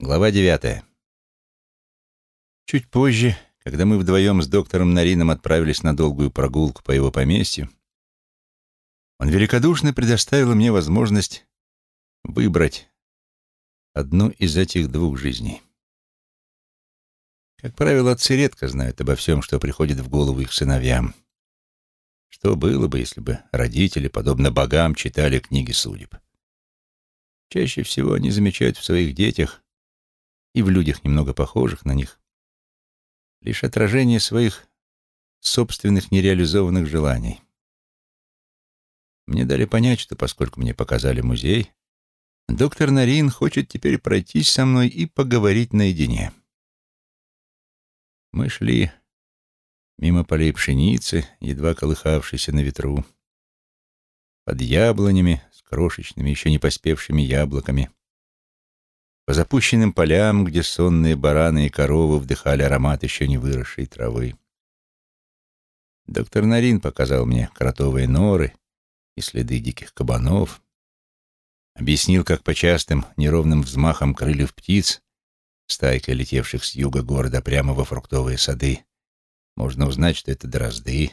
Глава девятая. Чуть позже, когда мы вдвоем с доктором Нарином отправились на долгую прогулку по его поместью, он великодушно предоставил мне возможность выбрать одну из этих двух жизней. Как правило, отцы редко знают обо всем, что приходит в голову их сыновьям. Что было бы, если бы родители, подобно богам, читали книги судеб? Чаще всего они замечают в своих детях и в людях, немного похожих на них, лишь отражение своих собственных нереализованных желаний. Мне дали понять, что поскольку мне показали музей, доктор Нарин хочет теперь пройтись со мной и поговорить наедине. Мы шли мимо полей пшеницы, едва колыхавшейся на ветру, под яблонями с крошечными, еще не поспевшими яблоками, по запущенным полям, где сонные бараны и коровы вдыхали аромат еще не выросшей травы. Доктор Нарин показал мне кротовые норы и следы диких кабанов, объяснил, как по частым неровным взмахам крыльев птиц, стайкой летевших с юга города прямо во фруктовые сады, можно узнать, что это дрозды.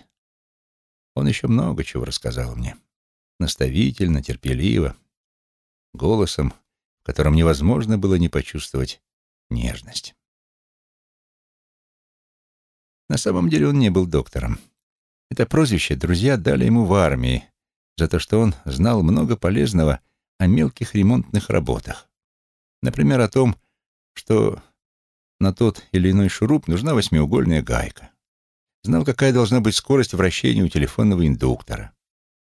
Он еще много чего рассказал мне. Наставительно, терпеливо, голосом, котором невозможно было не почувствовать нежность. На самом деле он не был доктором. Это прозвище друзья дали ему в армии за то, что он знал много полезного о мелких ремонтных работах. Например, о том, что на тот или иной шуруп нужна восьмиугольная гайка. Знал, какая должна быть скорость вращения у телефонного индуктора.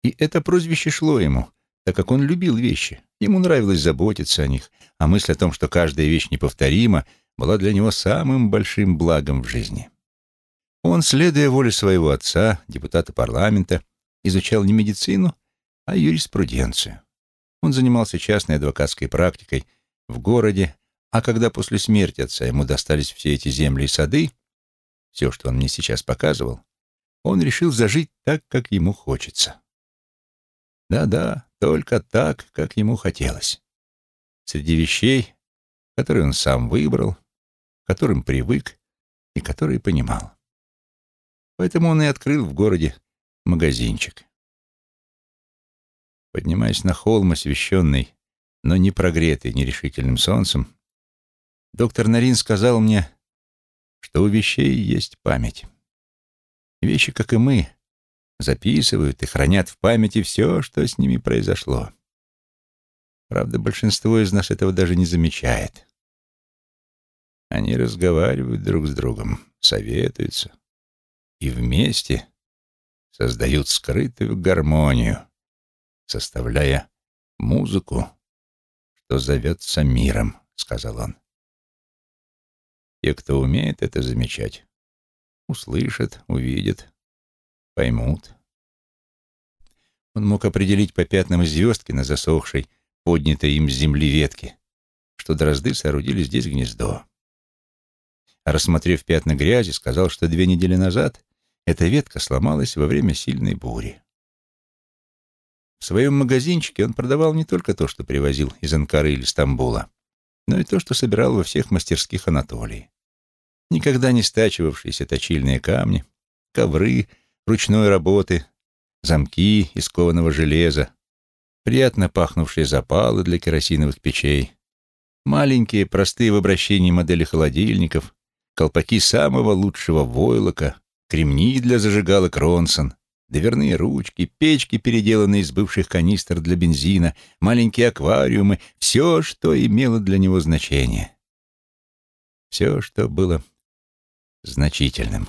И это прозвище шло ему, так как он любил вещи. Ему нравилось заботиться о них, а мысль о том, что каждая вещь неповторима, была для него самым большим благом в жизни. Он, следуя воле своего отца, депутата парламента, изучал не медицину, а юриспруденцию. Он занимался частной адвокатской практикой в городе, а когда после смерти отца ему достались все эти земли и сады, все, что он мне сейчас показывал, он решил зажить так, как ему хочется. Да-да, только так, как ему хотелось. Среди вещей, которые он сам выбрал, которым привык и которые понимал. Поэтому он и открыл в городе магазинчик. Поднимаясь на холм, освещенный, но не прогретый нерешительным солнцем, доктор Нарин сказал мне, что у вещей есть память. Вещи, как и мы, записывают и хранят в памяти все, что с ними произошло. Правда, большинство из нас этого даже не замечает. Они разговаривают друг с другом, советуются и вместе создают скрытую гармонию, составляя музыку, что зовется миром, — сказал он. Те, кто умеет это замечать, услышат, увидят, поймут. Он мог определить по пятнам звездки на засохшей, поднятой им с земли ветке, что дрозды соорудили здесь гнездо. А рассмотрев пятна грязи, сказал, что две недели назад эта ветка сломалась во время сильной бури. В своем магазинчике он продавал не только то, что привозил из Анкары или Стамбула, но и то, что собирал во всех мастерских Анатолии. Никогда не стачивавшиеся точильные камни, ковры, ручной работы, замки из кованого железа, приятно пахнувшие запалы для керосиновых печей, маленькие, простые в обращении модели холодильников, колпаки самого лучшего войлока, кремни для зажигалок Ронсон, дверные ручки, печки, переделанные из бывших канистр для бензина, маленькие аквариумы — все, что имело для него значение. Все, что было значительным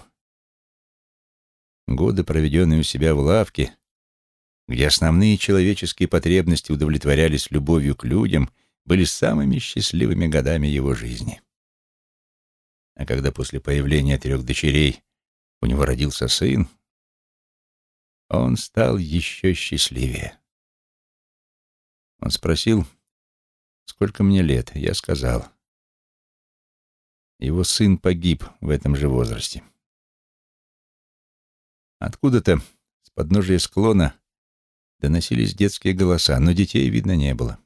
годы, проведенные у себя в лавке, где основные человеческие потребности удовлетворялись любовью к людям, были самыми счастливыми годами его жизни. А когда после появления трех дочерей у него родился сын, он стал еще счастливее. Он спросил, сколько мне лет. Я сказал. Его сын погиб в этом же возрасте. Откуда-то с подножия склона доносились детские голоса, но детей видно не было.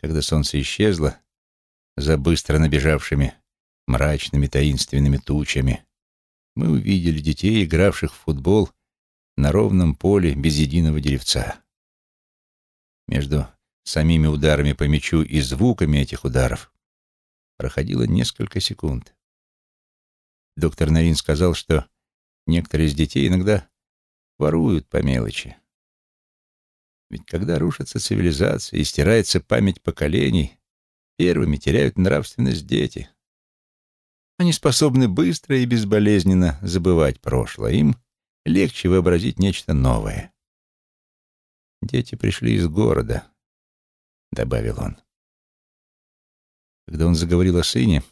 Когда солнце исчезло, за быстро набежавшими мрачными таинственными тучами, мы увидели детей, игравших в футбол на ровном поле без единого деревца. Между самими ударами по мячу и звуками этих ударов проходило несколько секунд. Доктор Нарин сказал, что некоторые из детей иногда воруют по мелочи. Ведь когда рушится цивилизация и стирается память поколений, первыми теряют нравственность дети. Они способны быстро и безболезненно забывать прошлое. Им легче вообразить нечто новое. «Дети пришли из города», — добавил он. Когда он заговорил о сыне,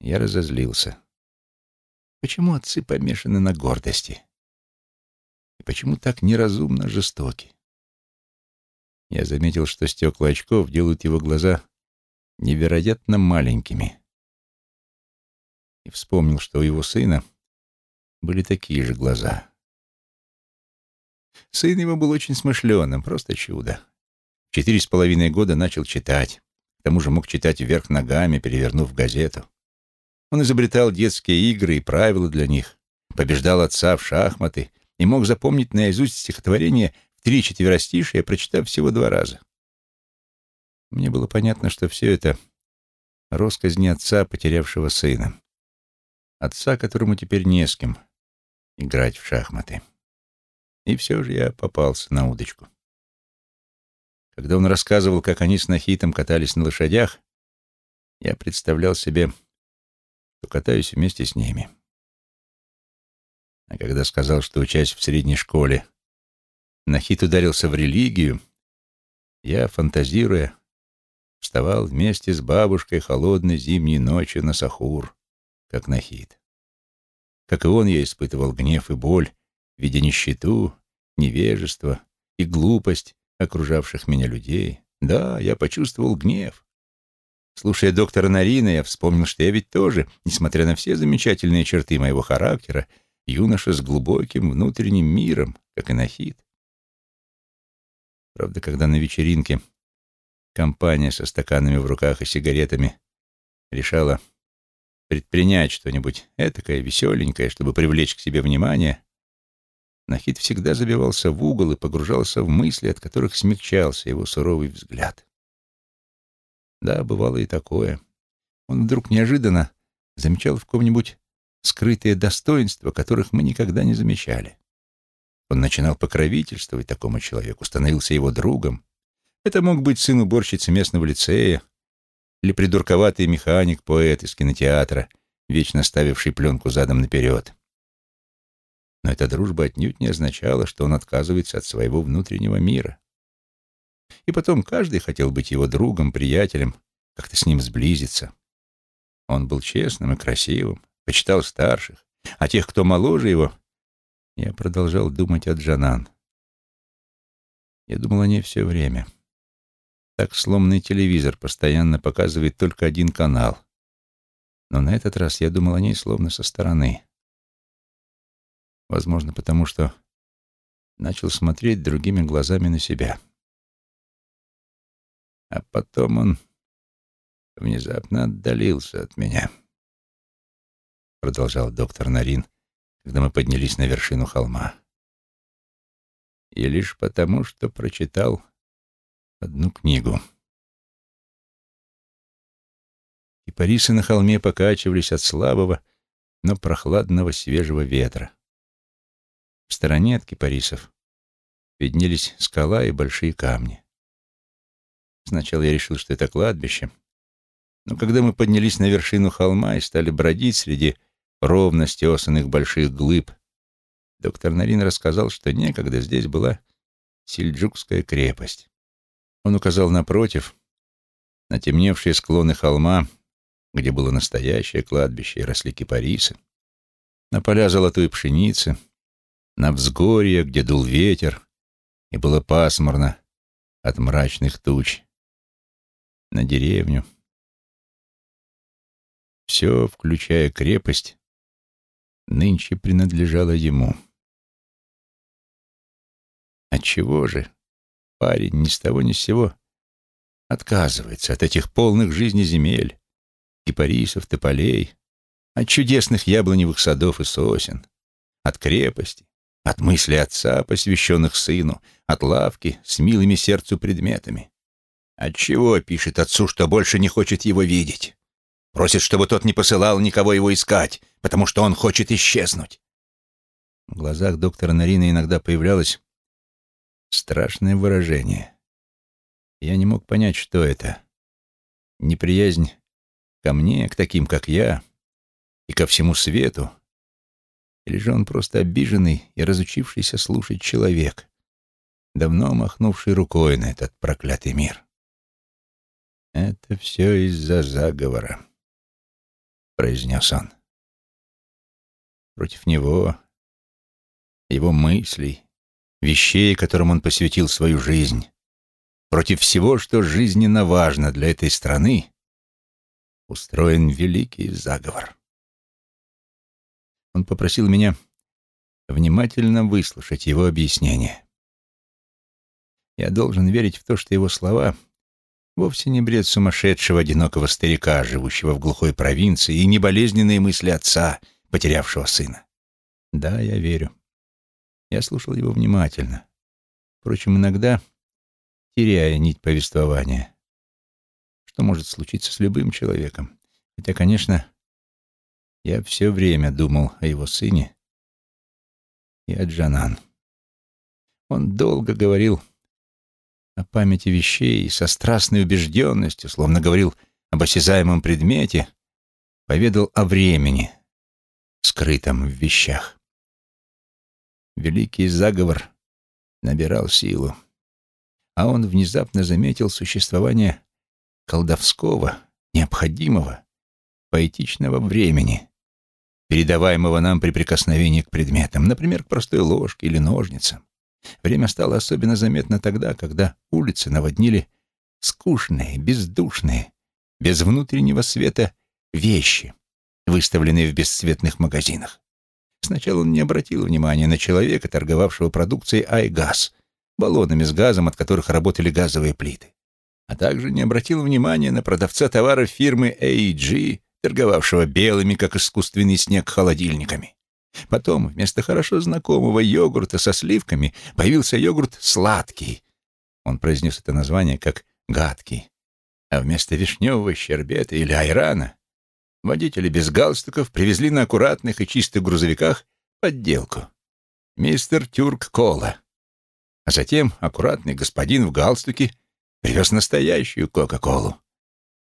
я разозлился. Почему отцы помешаны на гордости? И почему так неразумно жестоки? Я заметил, что стекла очков делают его глаза невероятно маленькими. И вспомнил, что у его сына были такие же глаза. Сын его был очень смышленым, просто чудо. Четыре с половиной года начал читать. К тому же мог читать вверх ногами, перевернув газету. Он изобретал детские игры и правила для них, побеждал отца в шахматы и мог запомнить наизусть стихотворение в три четверостишия, прочитав всего два раза. Мне было понятно, что все это — росказни отца, потерявшего сына. Отца, которому теперь не с кем играть в шахматы. И все же я попался на удочку. Когда он рассказывал, как они с Нахитом катались на лошадях, я представлял себе, что катаюсь вместе с ними. А когда сказал, что, учась в средней школе, Нахит ударился в религию, я, фантазируя, вставал вместе с бабушкой холодной зимней ночью на Сахур, как Нахит. Как и он, я испытывал гнев и боль, видя нищету, невежество и глупость окружавших меня людей. Да, я почувствовал гнев. Слушая доктора Нарина, я вспомнил, что я ведь тоже, несмотря на все замечательные черты моего характера, юноша с глубоким внутренним миром, как и Нахид. Правда, когда на вечеринке компания со стаканами в руках и сигаретами решала предпринять что-нибудь этакое, веселенькое, чтобы привлечь к себе внимание, Нахид всегда забивался в угол и погружался в мысли, от которых смягчался его суровый взгляд. Да, бывало и такое. Он вдруг неожиданно замечал в ком-нибудь скрытые достоинства, которых мы никогда не замечали. Он начинал покровительствовать такому человеку, становился его другом. Это мог быть сын уборщицы местного лицея или придурковатый механик-поэт из кинотеатра, вечно ставивший пленку задом наперед. Но эта дружба отнюдь не означала, что он отказывается от своего внутреннего мира. И потом каждый хотел быть его другом, приятелем, как-то с ним сблизиться. Он был честным и красивым, почитал старших, а тех, кто моложе его, я продолжал думать о Джанан. Я думал о ней все время. Так сломанный телевизор постоянно показывает только один канал. Но на этот раз я думал о ней словно со стороны. Возможно, потому что начал смотреть другими глазами на себя. А потом он внезапно отдалился от меня. Продолжал доктор Нарин, когда мы поднялись на вершину холма. И лишь потому, что прочитал одну книгу. Кипарисы на холме покачивались от слабого, но прохладного свежего ветра. В стороне от кипарисов виднелись скала и большие камни. Сначала я решил, что это кладбище, но когда мы поднялись на вершину холма и стали бродить среди ровно стесанных больших глыб, доктор Нарин рассказал, что некогда здесь была Сельджукская крепость. Он указал напротив, на темневшие склоны холма, где было настоящее кладбище и росли кипарисы, на поля золотой пшеницы — на взгорье, где дул ветер, и было пасмурно от мрачных туч, на деревню. Все, включая крепость, нынче принадлежало ему. Отчего же парень ни с того ни с сего отказывается от этих полных жизни земель, кипарисов, тополей, от чудесных яблоневых садов и сосен, от крепости, от мысли отца, посвященных сыну, от лавки с милыми сердцу предметами. Отчего пишет отцу, что больше не хочет его видеть? Просит, чтобы тот не посылал никого его искать, потому что он хочет исчезнуть. В глазах доктора Нарина иногда появлялось страшное выражение. Я не мог понять, что это. Неприязнь ко мне, к таким, как я, и ко всему свету, или же он просто обиженный и разучившийся слушать человек, давно махнувший рукой на этот проклятый мир. «Это все из-за заговора», — произнес он. Против него, его мыслей, вещей, которым он посвятил свою жизнь, против всего, что жизненно важно для этой страны, устроен великий заговор. Он попросил меня внимательно выслушать его объяснение. Я должен верить в то, что его слова вовсе не бред сумасшедшего одинокого старика, живущего в глухой провинции, и не болезненные мысли отца, потерявшего сына. Да, я верю. Я слушал его внимательно. Впрочем, иногда теряя нить повествования. Что может случиться с любым человеком? Хотя, конечно, я все время думал о его сыне и о Джанан. Он долго говорил о памяти вещей со страстной убежденностью, словно говорил об осязаемом предмете, поведал о времени, скрытом в вещах. Великий заговор набирал силу, а он внезапно заметил существование колдовского, необходимого, поэтичного времени, передаваемого нам при прикосновении к предметам, например, к простой ложке или ножницам. Время стало особенно заметно тогда, когда улицы наводнили скучные, бездушные, без внутреннего света вещи, выставленные в бесцветных магазинах. Сначала он не обратил внимания на человека, торговавшего продукцией «Айгаз», баллонами с газом, от которых работали газовые плиты, а также не обратил внимания на продавца товаров фирмы AEG, торговавшего белыми, как искусственный снег, холодильниками. Потом вместо хорошо знакомого йогурта со сливками появился йогурт сладкий. Он произнес это название как «гадкий». А вместо вишневого щербета или айрана водители без галстуков привезли на аккуратных и чистых грузовиках подделку. Мистер Тюрк Кола. А затем аккуратный господин в галстуке привез настоящую Кока-Колу.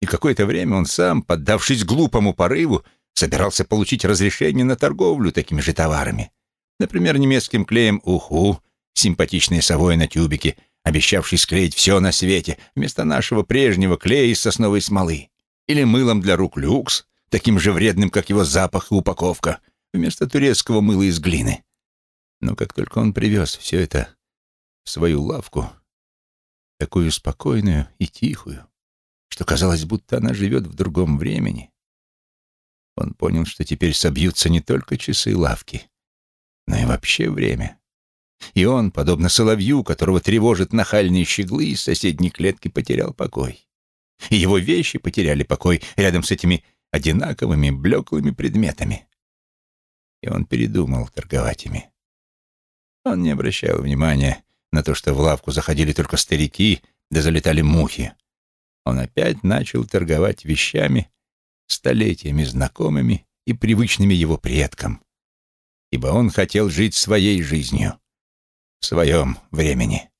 И какое-то время он сам, поддавшись глупому порыву, собирался получить разрешение на торговлю такими же товарами. Например, немецким клеем «Уху», симпатичной совой на тюбике, обещавший склеить все на свете, вместо нашего прежнего клея из сосновой смолы. Или мылом для рук «Люкс», таким же вредным, как его запах и упаковка, вместо турецкого мыла из глины. Но как только он привез все это в свою лавку, такую спокойную и тихую, что казалось, будто она живет в другом времени. Он понял, что теперь собьются не только часы лавки, но и вообще время. И он, подобно соловью, которого тревожат нахальные щеглы из соседней клетки, потерял покой. И его вещи потеряли покой рядом с этими одинаковыми блеклыми предметами. И он передумал торговать ими. Он не обращал внимания на то, что в лавку заходили только старики, да залетали мухи, он опять начал торговать вещами, столетиями знакомыми и привычными его предкам, ибо он хотел жить своей жизнью, в своем времени.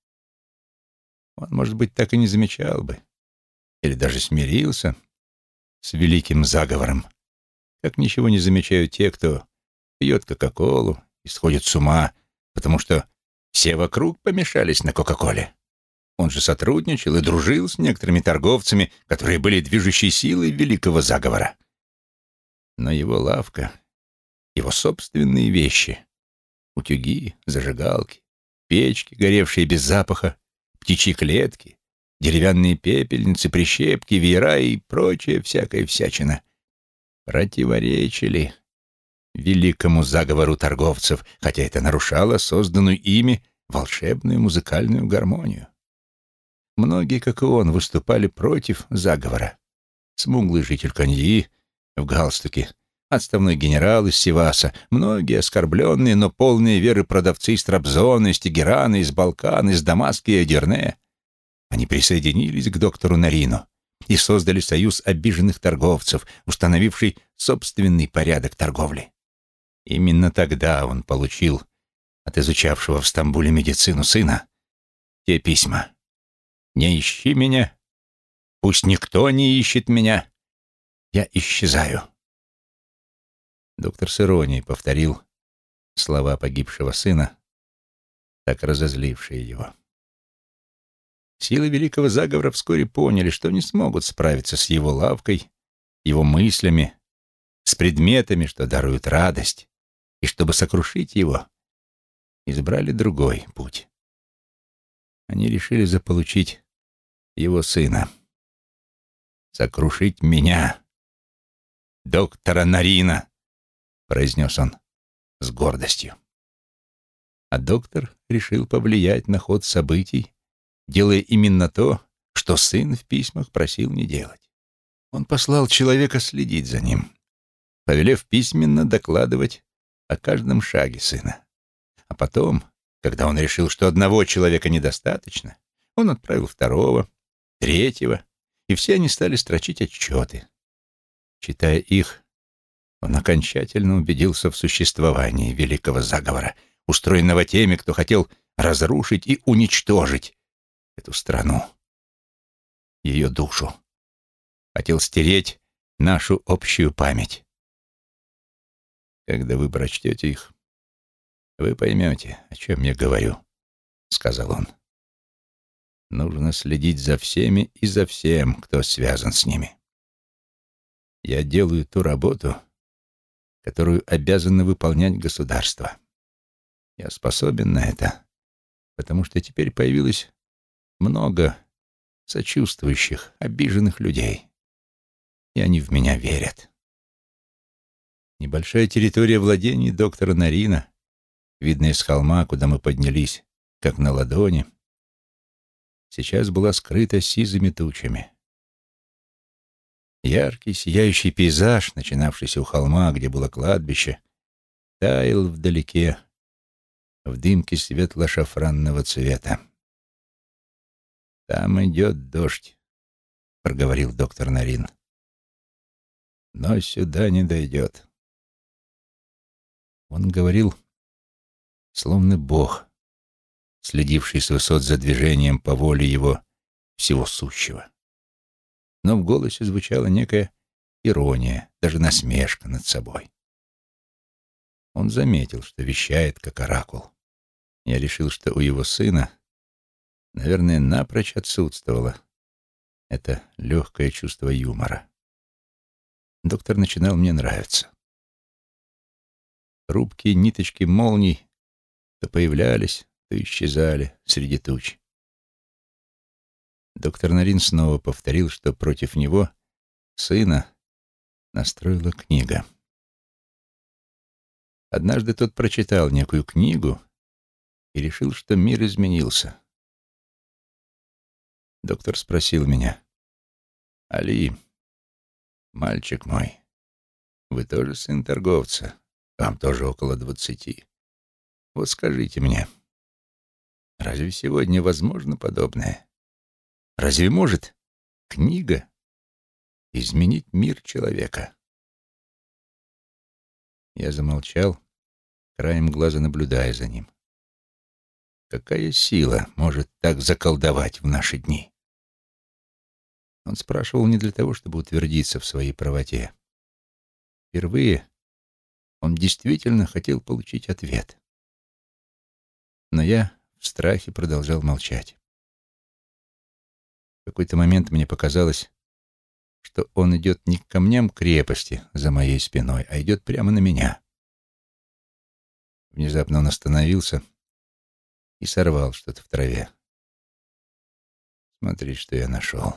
Он, может быть, так и не замечал бы, или даже смирился с великим заговором, как ничего не замечают те, кто пьет Кока-Колу и сходит с ума, потому что все вокруг помешались на Кока-Коле. Он же сотрудничал и дружил с некоторыми торговцами, которые были движущей силой великого заговора. Но его лавка, его собственные вещи — утюги, зажигалки, печки, горевшие без запаха, птичьи клетки, деревянные пепельницы, прищепки, веера и прочая всякая всячина — противоречили великому заговору торговцев, хотя это нарушало созданную ими волшебную музыкальную гармонию. Многие, как и он, выступали против заговора. Смуглый житель Коньи в галстуке, отставной генерал из Севаса, многие оскорбленные, но полные веры продавцы из Трабзона, из Тегерана, из Балкана, из Дамаска и Адерне. Они присоединились к доктору Нарину и создали союз обиженных торговцев, установивший собственный порядок торговли. Именно тогда он получил от изучавшего в Стамбуле медицину сына те письма. «Не ищи меня, пусть никто не ищет меня, я исчезаю». Доктор с иронией повторил слова погибшего сына, так разозлившие его. Силы великого заговора вскоре поняли, что не смогут справиться с его лавкой, его мыслями, с предметами, что даруют радость, и чтобы сокрушить его, избрали другой путь. Они решили заполучить его сына. «Сокрушить меня, доктора Нарина!» произнес он с гордостью. А доктор решил повлиять на ход событий, делая именно то, что сын в письмах просил не делать. Он послал человека следить за ним, повелев письменно докладывать о каждом шаге сына. А потом, когда он решил, что одного человека недостаточно, он отправил второго, третьего, и все они стали строчить отчеты. Читая их, он окончательно убедился в существовании великого заговора, устроенного теми, кто хотел разрушить и уничтожить эту страну, ее душу. Хотел стереть нашу общую память. Когда вы прочтете их, вы поймете, о чем я говорю, — сказал он. Нужно следить за всеми и за всем, кто связан с ними. Я делаю ту работу, которую обязано выполнять государство. Я способен на это, потому что теперь появилось много сочувствующих, обиженных людей, и они в меня верят. Небольшая территория владений доктора Нарина, видная с холма, куда мы поднялись, как на ладони, сейчас была скрыта сизыми тучами. Яркий, сияющий пейзаж, начинавшийся у холма, где было кладбище, таял вдалеке в дымке светло-шафранного цвета. «Там идет дождь», — проговорил доктор Нарин. «Но сюда не дойдет». Он говорил, словно Бог, следивший с высот за движением по воле его всего сущего. Но в голосе звучала некая ирония, даже насмешка над собой. Он заметил, что вещает как оракул. Я решил, что у его сына наверное, напрочь отсутствовало это легкое чувство юмора. Доктор начинал мне нравиться. Рубкие ниточки молний то появлялись, то исчезали среди туч. Доктор Нарин снова повторил, что против него, сына, настроила книга. Однажды тот прочитал некую книгу и решил, что мир изменился. Доктор спросил меня. «Али, мальчик мой, вы тоже сын торговца, вам тоже около двадцати. Вот скажите мне, разве сегодня возможно подобное? Разве может книга изменить мир человека?» Я замолчал, краем глаза наблюдая за ним. Какая сила может так заколдовать в наши дни? Он спрашивал не для того, чтобы утвердиться в своей правоте. Впервые он действительно хотел получить ответ. Но я в страхе продолжал молчать. В какой-то момент мне показалось, что он идет не к камням крепости за моей спиной, а идет прямо на меня. Внезапно он остановился — и сорвал что-то в траве. Смотри, что я нашел.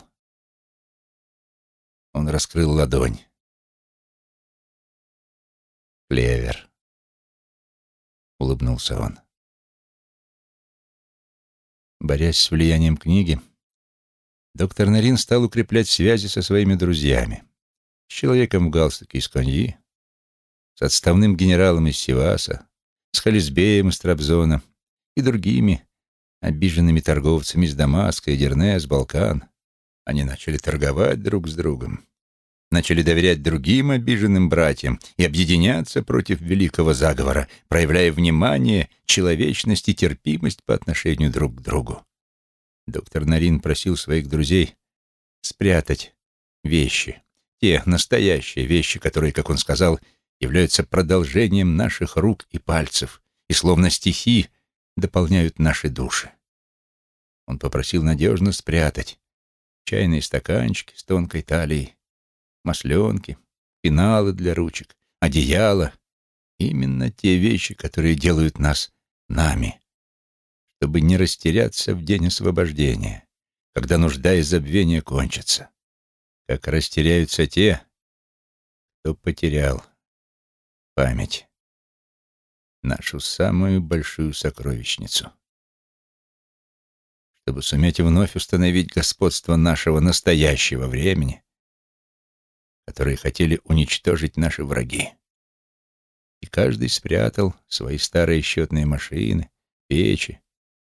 Он раскрыл ладонь. Клевер. Улыбнулся он. Борясь с влиянием книги, доктор Нарин стал укреплять связи со своими друзьями. С человеком в галстуке из Коньи, с отставным генералом из Сиваса, с Халисбеем из Трабзона и другими обиженными торговцами из Дамаска и Дерне, с Балкан. Они начали торговать друг с другом, начали доверять другим обиженным братьям и объединяться против великого заговора, проявляя внимание, человечность и терпимость по отношению друг к другу. Доктор Нарин просил своих друзей спрятать вещи, те настоящие вещи, которые, как он сказал, являются продолжением наших рук и пальцев и, словно стихи, дополняют наши души. Он попросил надежно спрятать чайные стаканчики с тонкой талией, масленки, пеналы для ручек, одеяло. Именно те вещи, которые делают нас нами, чтобы не растеряться в день освобождения, когда нужда и забвение кончатся, как растеряются те, кто потерял память, нашу самую большую сокровищницу чтобы суметь вновь установить господство нашего настоящего времени, которые хотели уничтожить наши враги. И каждый спрятал свои старые счетные машины, печи,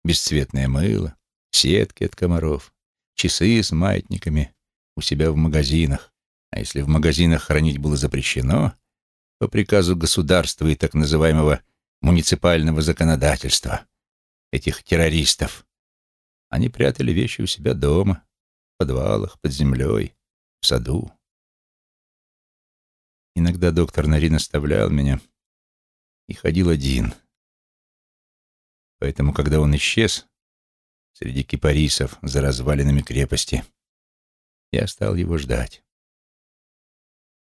бесцветное мыло, сетки от комаров, часы с маятниками у себя в магазинах. А если в магазинах хранить было запрещено, по приказу государства и так называемого муниципального законодательства, этих террористов, они прятали вещи у себя дома, в подвалах, под землей, в саду. Иногда доктор Нарин оставлял меня и ходил один. Поэтому, когда он исчез среди кипарисов за развалинами крепости, я стал его ждать.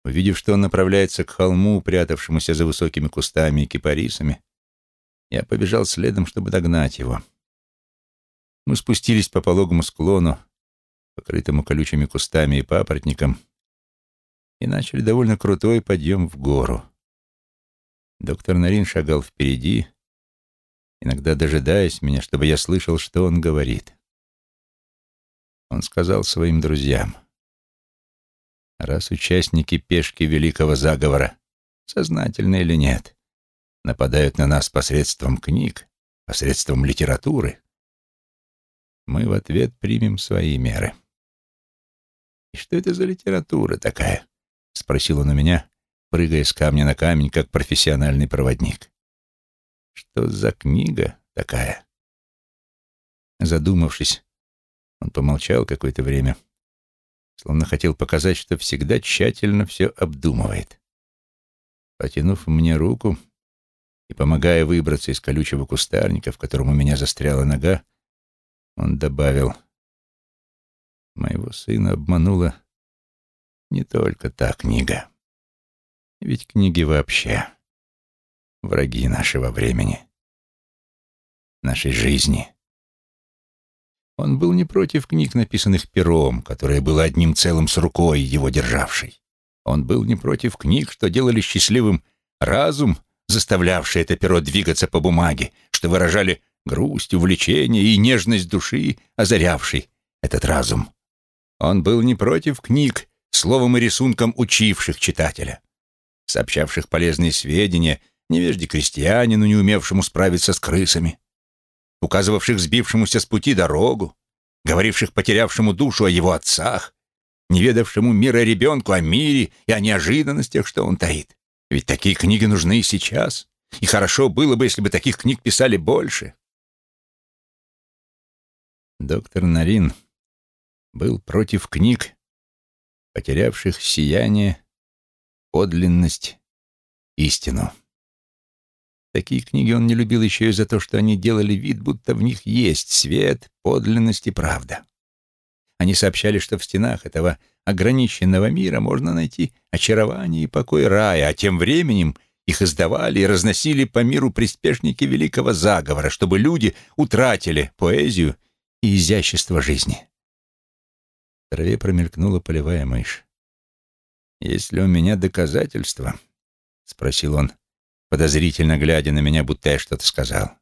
Увидев, что он направляется к холму, прятавшемуся за высокими кустами и кипарисами, я побежал следом, чтобы догнать его. Мы спустились по пологому склону, покрытому колючими кустами и папоротником, и начали довольно крутой подъем в гору. Доктор Нарин шагал впереди, иногда дожидаясь меня, чтобы я слышал, что он говорит. Он сказал своим друзьям, раз участники пешки великого заговора, сознательно или нет, нападают на нас посредством книг, посредством литературы, мы в ответ примем свои меры. «И что это за литература такая?» — спросил он у меня, прыгая с камня на камень, как профессиональный проводник. «Что за книга такая?» Задумавшись, он помолчал какое-то время, словно хотел показать, что всегда тщательно все обдумывает. Потянув мне руку и помогая выбраться из колючего кустарника, в котором у меня застряла нога, он добавил, «Моего сына обманула не только та книга. Ведь книги вообще враги нашего времени, нашей жизни». Он был не против книг, написанных пером, которое было одним целым с рукой, его державшей. Он был не против книг, что делали счастливым разум, заставлявший это перо двигаться по бумаге, что выражали грусть, увлечение и нежность души, озарявший этот разум. Он был не против книг, словом и рисунком учивших читателя, сообщавших полезные сведения невежде крестьянину, не умевшему справиться с крысами, указывавших сбившемуся с пути дорогу, говоривших потерявшему душу о его отцах, не ведавшему мира ребенку о мире и о неожиданностях, что он таит. Ведь такие книги нужны и сейчас, и хорошо было бы, если бы таких книг писали больше. Доктор Нарин был против книг, потерявших сияние, подлинность, истину. Такие книги он не любил еще и за то, что они делали вид, будто в них есть свет, подлинность и правда. Они сообщали, что в стенах этого ограниченного мира можно найти очарование и покой рая, а тем временем их издавали и разносили по миру приспешники великого заговора, чтобы люди утратили поэзию и изящество жизни. Траве промелькнула полевая мышь. «Есть ли у меня доказательства?» — спросил он, подозрительно глядя на меня, будто я что-то сказал.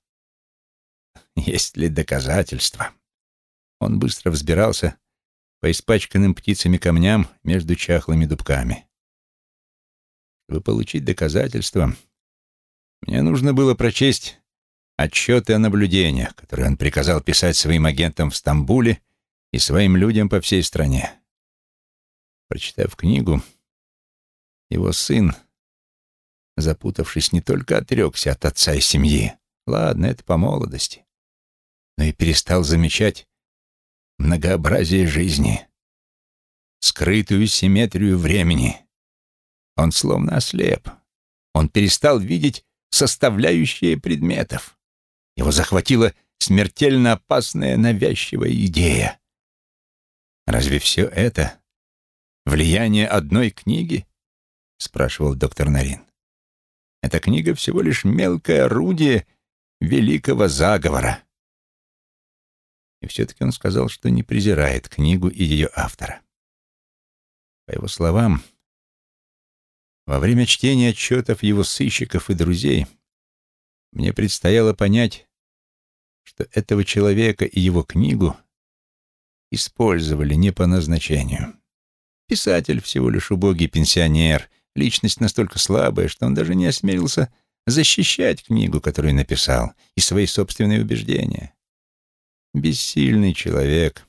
«Есть ли доказательства?» Он быстро взбирался по испачканным птицами камням между чахлыми дубками. Чтобы получить доказательства, мне нужно было прочесть отчеты о наблюдениях, которые он приказал писать своим агентам в Стамбуле и своим людям по всей стране. Прочитав книгу, его сын, запутавшись, не только отрекся от отца и семьи, ладно, это по молодости, но и перестал замечать многообразие жизни, скрытую симметрию времени. Он словно ослеп. Он перестал видеть составляющие предметов. Его захватила смертельно опасная навязчивая идея. «Разве все это влияние одной книги?» — спрашивал доктор Нарин. «Эта книга всего лишь мелкое орудие великого заговора». И все-таки он сказал, что не презирает книгу и ее автора. По его словам, во время чтения отчетов его сыщиков и друзей мне предстояло понять, что этого человека и его книгу использовали не по назначению. Писатель всего лишь убогий пенсионер, личность настолько слабая, что он даже не осмелился защищать книгу, которую написал, и свои собственные убеждения. Бессильный человек.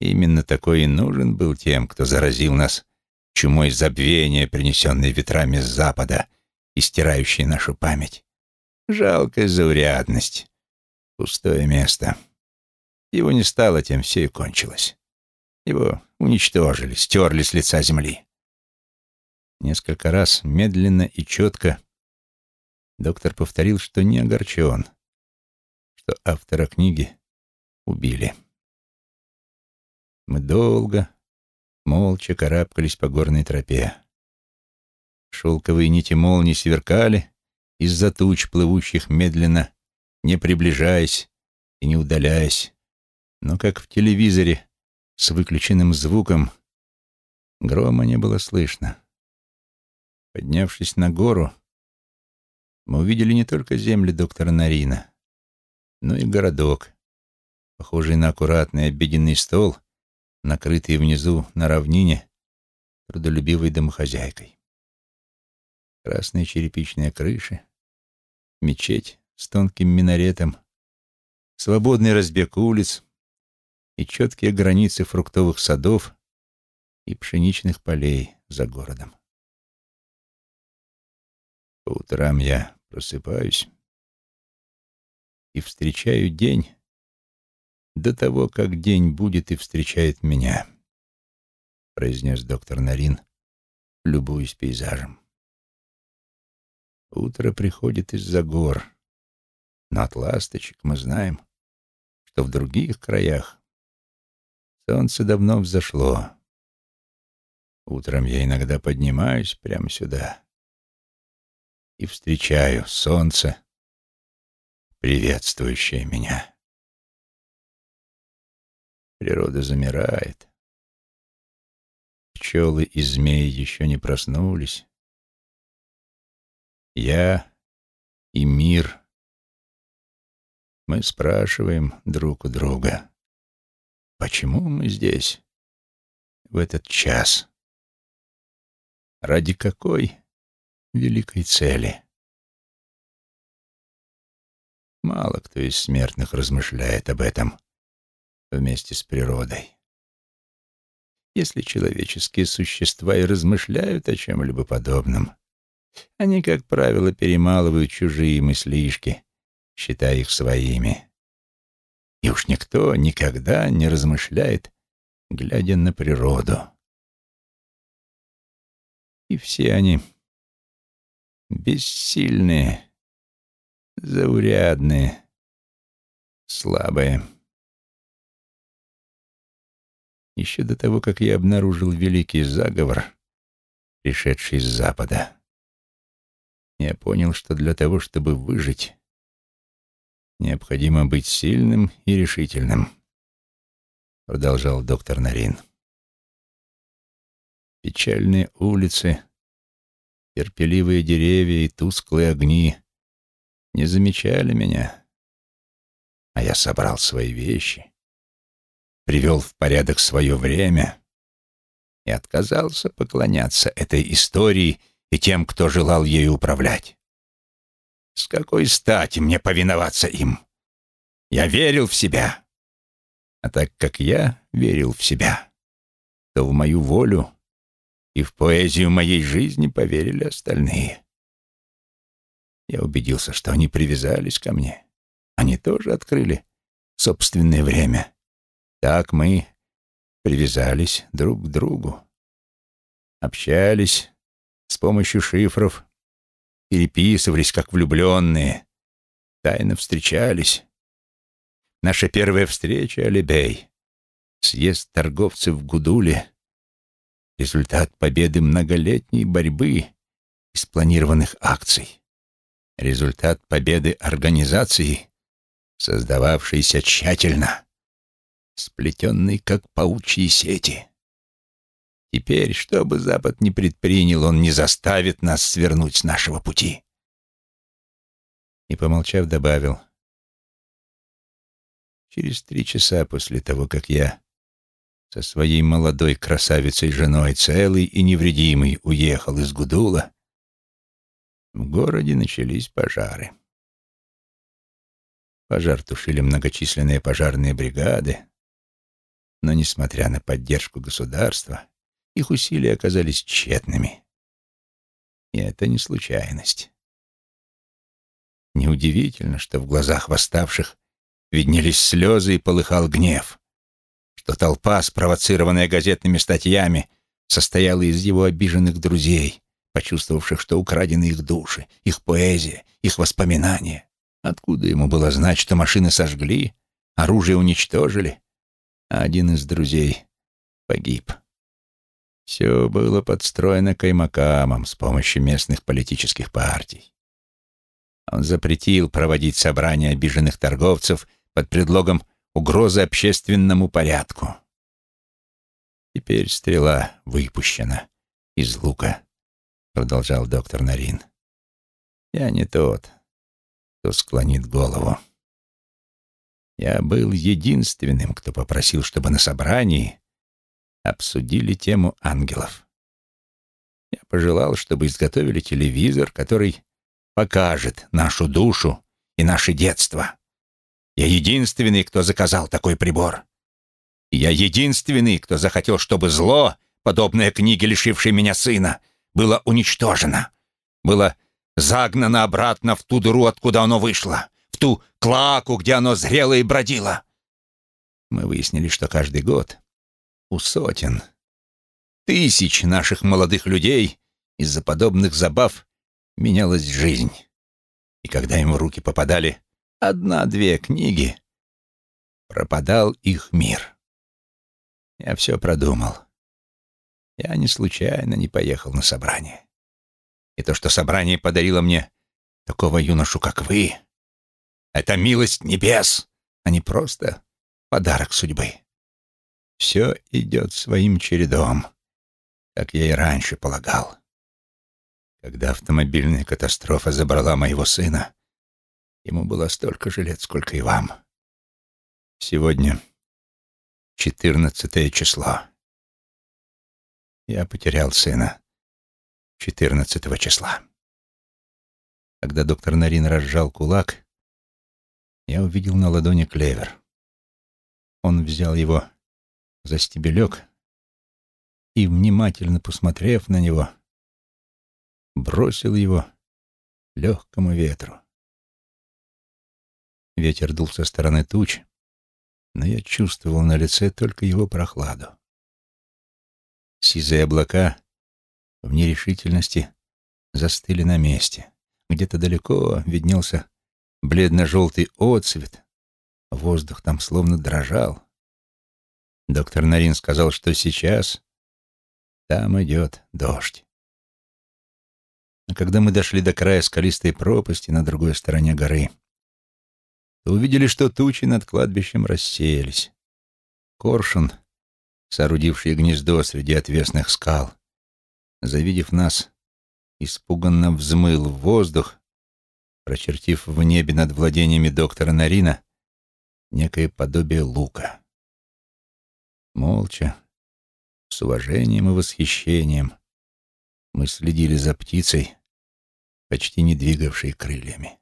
Именно такой и нужен был тем, кто заразил нас чумой забвения, принесенной ветрами с запада и стирающей нашу память. Жалкая заурядность. Пустое место. Его не стало, тем все и кончилось. Его уничтожили, стерли с лица земли. Несколько раз, медленно и четко, доктор повторил, что не огорчен, что автора книги убили. Мы долго, молча карабкались по горной тропе. Шелковые нити молний сверкали из-за туч, плывущих медленно, не приближаясь и не удаляясь, но как в телевизоре с выключенным звуком грома не было слышно. Поднявшись на гору, мы увидели не только земли доктора Нарина, но и городок, похожий на аккуратный обеденный стол, накрытый внизу на равнине трудолюбивой домохозяйкой. Красные черепичные крыши, мечеть с тонким минаретом, свободный разбег улиц и четкие границы фруктовых садов и пшеничных полей за городом. По утрам я просыпаюсь и встречаю день до того, как день будет и встречает меня, произнес доктор Нарин, любуясь пейзажем. Утро приходит из-за гор, но от ласточек мы знаем, что в других краях солнце давно взошло. Утром я иногда поднимаюсь прямо сюда и встречаю солнце, приветствующее меня. Природа замирает. Пчелы и змеи еще не проснулись. Я и мир. Мы спрашиваем друг у друга, почему мы здесь в этот час? Ради какой великой цели? Мало кто из смертных размышляет об этом вместе с природой. Если человеческие существа и размышляют о чем-либо подобном, они, как правило, перемалывают чужие мыслишки, считая их своими. И уж никто никогда не размышляет, глядя на природу. И все они бессильные, заурядные, слабые. Еще до того, как я обнаружил великий заговор, пришедший с Запада, я понял, что для того, чтобы выжить, необходимо быть сильным и решительным, продолжал доктор Нарин. Печальные улицы, терпеливые деревья и тусклые огни не замечали меня, а я собрал свои вещи привел в порядок свое время и отказался поклоняться этой истории и тем, кто желал ею управлять. С какой стати мне повиноваться им? Я верил в себя. А так как я верил в себя, то в мою волю и в поэзию моей жизни поверили остальные. Я убедился, что они привязались ко мне. Они тоже открыли собственное время. Так мы привязались друг к другу. Общались с помощью шифров, переписывались, как влюбленные, тайно встречались. Наша первая встреча, Алибей, съезд торговцев в Гудуле, результат победы многолетней борьбы и спланированных акций, результат победы организации, создававшейся тщательно, сплетенной как паучьи сети. Теперь, что бы Запад ни предпринял, он не заставит нас свернуть с нашего пути. И, помолчав, добавил. Через три часа после того, как я со своей молодой красавицей-женой целый и невредимый уехал из Гудула, в городе начались пожары. Пожар тушили многочисленные пожарные бригады, но, несмотря на поддержку государства, их усилия оказались тщетными. И это не случайность. Неудивительно, что в глазах восставших виднелись слезы и полыхал гнев, что толпа, спровоцированная газетными статьями, состояла из его обиженных друзей, почувствовавших, что украдены их души, их поэзия, их воспоминания. Откуда ему было знать, что машины сожгли, оружие уничтожили, а один из друзей погиб? Все было подстроено Каймакамом с помощью местных политических партий. Он запретил проводить собрания обиженных торговцев под предлогом угрозы общественному порядку. Теперь стрела выпущена из лука, продолжал доктор Нарин. Я не тот, кто склонит голову. Я был единственным, кто попросил, чтобы на собрании обсудили тему ангелов. Я пожелал, чтобы изготовили телевизор, который покажет нашу душу и наше детство. Я единственный, кто заказал такой прибор. я единственный, кто захотел, чтобы зло, подобное книге, лишившей меня сына, было уничтожено, было загнано обратно в ту дыру, откуда оно вышло, в ту клаку, где оно зрело и бродило. Мы выяснили, что каждый год у сотен, тысяч наших молодых людей из-за подобных забав менялась жизнь. И когда ему в руки попадали одна-две книги, пропадал их мир. Я все продумал. Я не случайно не поехал на собрание. И то, что собрание подарило мне такого юношу, как вы, это милость небес, а не просто подарок судьбы. Все идет своим чередом, как я и раньше полагал. Когда автомобильная катастрофа забрала моего сына, ему было столько же лет, сколько и вам. Сегодня четырнадцатое число. Я потерял сына четырнадцатого числа. Когда доктор Нарин разжал кулак, я увидел на ладони клевер. Он взял его за стебелек и, внимательно посмотрев на него, бросил его легкому ветру. Ветер дул со стороны туч, но я чувствовал на лице только его прохладу. Сизые облака в нерешительности застыли на месте. Где-то далеко виднелся бледно-желтый отцвет, воздух там словно дрожал. Доктор Нарин сказал, что сейчас там идет дождь. А когда мы дошли до края скалистой пропасти на другой стороне горы, то увидели, что тучи над кладбищем рассеялись. Коршун, соорудивший гнездо среди отвесных скал, завидев нас, испуганно взмыл в воздух, прочертив в небе над владениями доктора Нарина некое подобие лука. Молча, с уважением и восхищением мы следили за птицей, почти не двигавшей крыльями.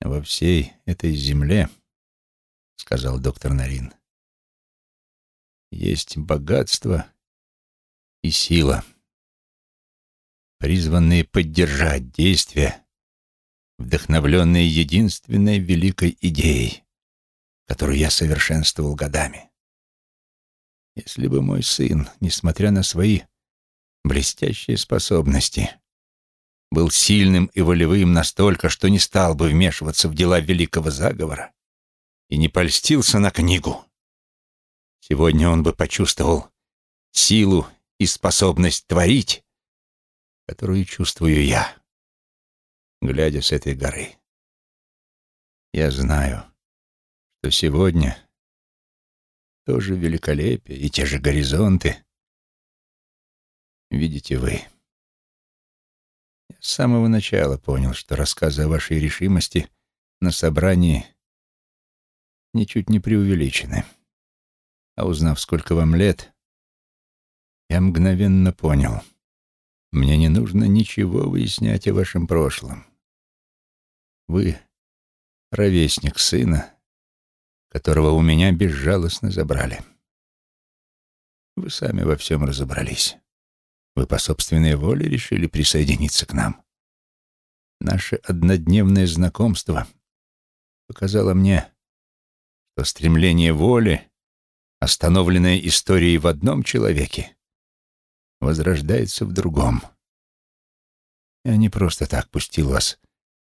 «Во всей этой земле, — сказал доктор Нарин, — есть богатство и сила, призванные поддержать действия, вдохновленные единственной великой идеей, которую я совершенствовал годами. Если бы мой сын, несмотря на свои блестящие способности, был сильным и волевым настолько, что не стал бы вмешиваться в дела великого заговора и не польстился на книгу, сегодня он бы почувствовал силу и способность творить, которую чувствую я, глядя с этой горы. Я знаю, что сегодня тоже великолепие и те же горизонты видите вы. Я с самого начала понял, что рассказы о вашей решимости на собрании ничуть не преувеличены. А узнав, сколько вам лет, я мгновенно понял, мне не нужно ничего выяснять о вашем прошлом. Вы — ровесник сына, которого у меня безжалостно забрали. Вы сами во всем разобрались. Вы по собственной воле решили присоединиться к нам. Наше однодневное знакомство показало мне, что стремление воли, остановленное историей в одном человеке, возрождается в другом. Я не просто так пустил вас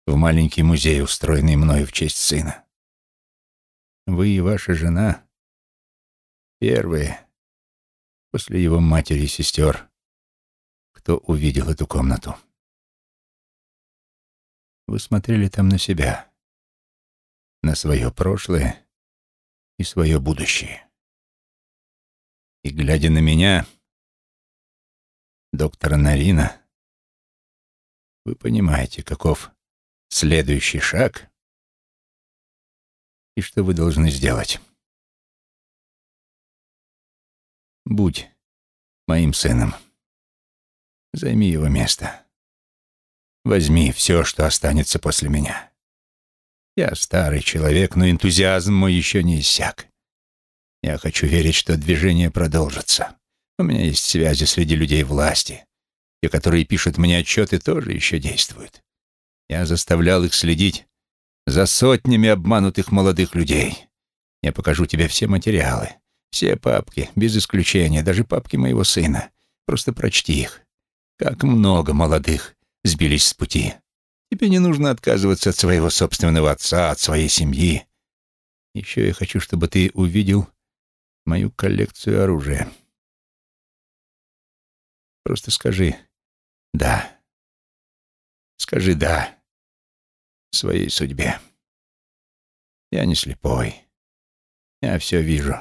в маленький музей, устроенный мною в честь сына. Вы и ваша жена первые после его матери и сестер, кто увидел эту комнату. Вы смотрели там на себя, на свое прошлое и свое будущее. И, глядя на меня, доктора Нарина, вы понимаете, каков следующий шаг и что вы должны сделать. Будь моим сыном. Займи его место. Возьми все, что останется после меня. Я старый человек, но энтузиазм мой еще не иссяк. Я хочу верить, что движение продолжится. У меня есть связи среди людей власти. Те, которые пишут мне отчеты, тоже еще действуют. Я заставлял их следить за сотнями обманутых молодых людей. Я покажу тебе все материалы, все папки, без исключения, даже папки моего сына. Просто прочти их. Как много молодых сбились с пути. Тебе не нужно отказываться от своего собственного отца, от своей семьи. Еще я хочу, чтобы ты увидел мою коллекцию оружия. Просто скажи «да». Скажи «да» своей судьбе. Я не слепой. Я все вижу.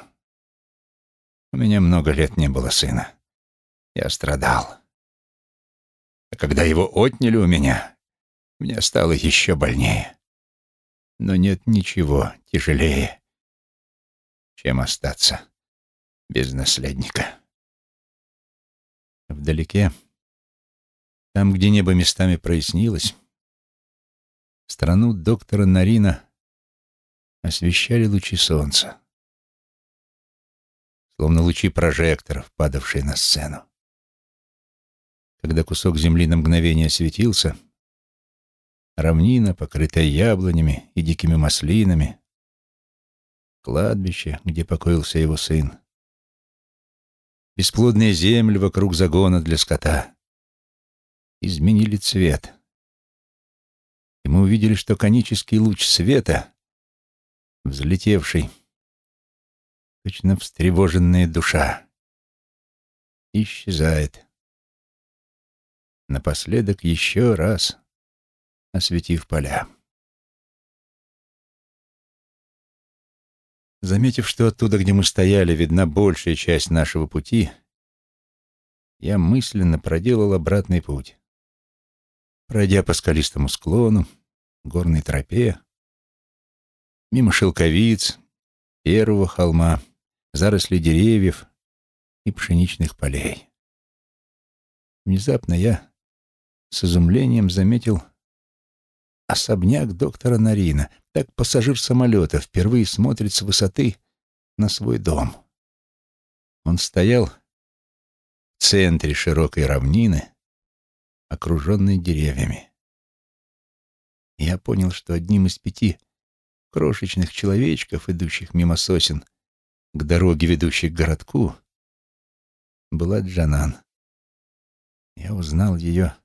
У меня много лет не было сына. Я страдал. А когда его отняли у меня, мне стало еще больнее. Но нет ничего тяжелее, чем остаться без наследника. Вдалеке, там, где небо местами прояснилось, Страну доктора Нарина освещали лучи солнца, словно лучи прожекторов, падавшие на сцену. Когда кусок земли на мгновение светился, равнина, покрытая яблонями и дикими маслинами, кладбище, где покоился его сын, бесплодные земли вокруг загона для скота изменили цвет — и мы увидели, что конический луч света, взлетевший, точно встревоженная душа, исчезает. Напоследок еще раз осветив поля. Заметив, что оттуда, где мы стояли, видна большая часть нашего пути, я мысленно проделал обратный путь. Пройдя по скалистому склону, горной тропе, мимо шелковиц, первого холма, заросли деревьев и пшеничных полей. Внезапно я с изумлением заметил особняк доктора Нарина. Так пассажир самолета впервые смотрит с высоты на свой дом. Он стоял в центре широкой равнины, окруженной деревьями. Я понял, что одним из пяти крошечных человечков, идущих мимо сосен к дороге, ведущей к городку, была Джанан. Я узнал ее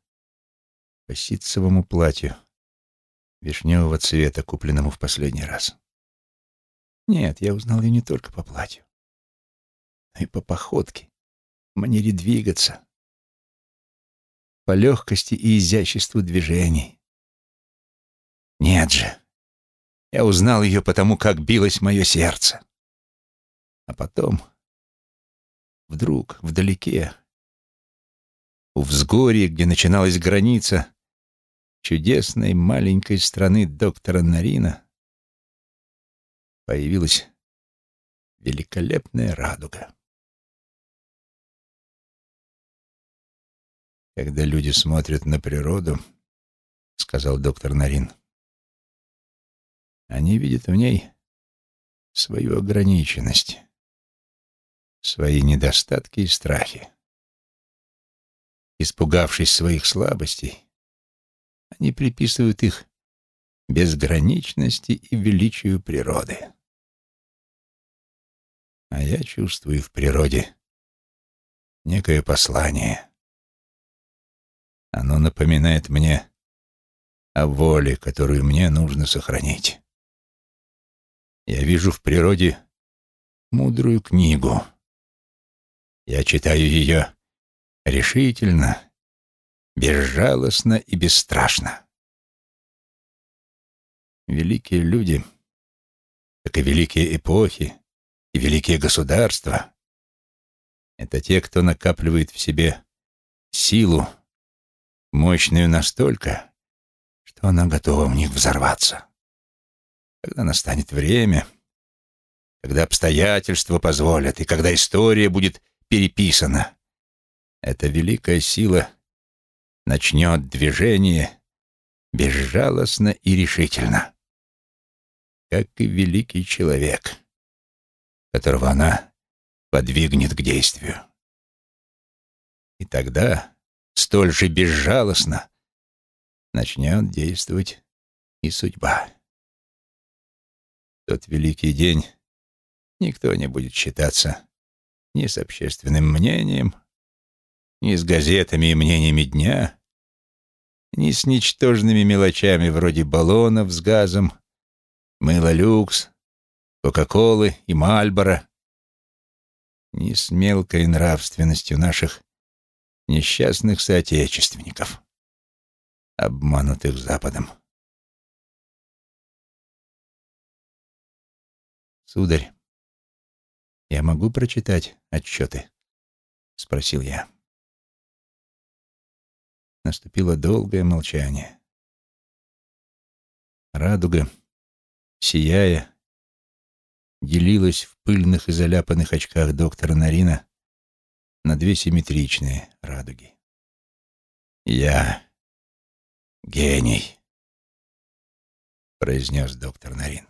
по ситцевому платью вишневого цвета, купленному в последний раз. Нет, я узнал ее не только по платью, но и по походке, манере двигаться, по легкости и изяществу движений. Нет же, я узнал ее потому, как билось мое сердце. А потом, вдруг, вдалеке, у взгорья, где начиналась граница чудесной маленькой страны доктора Нарина, появилась великолепная радуга. Когда люди смотрят на природу, — сказал доктор Нарин, — они видят в ней свою ограниченность, свои недостатки и страхи. Испугавшись своих слабостей, они приписывают их безграничности и величию природы. А я чувствую в природе некое послание — оно напоминает мне о воле, которую мне нужно сохранить. Я вижу в природе мудрую книгу. Я читаю ее решительно, безжалостно и бесстрашно. Великие люди, как и великие эпохи и великие государства, это те, кто накапливает в себе силу, мощную настолько, что она готова в них взорваться. Когда настанет время, когда обстоятельства позволят, и когда история будет переписана, эта великая сила начнет движение безжалостно и решительно, как и великий человек, которого она подвигнет к действию. И тогда столь же безжалостно начнет действовать и судьба. Тот великий день никто не будет считаться ни с общественным мнением, ни с газетами и мнениями дня, ни с ничтожными мелочами вроде баллонов с газом, мыла люкс, кока-колы и мальбора, ни с мелкой нравственностью наших несчастных соотечественников, обманутых Западом. «Сударь, я могу прочитать отчеты?» — спросил я. Наступило долгое молчание. Радуга, сияя, делилась в пыльных и заляпанных очках доктора Нарина на две симметричные радуги. «Я гений», — произнес доктор Нарин.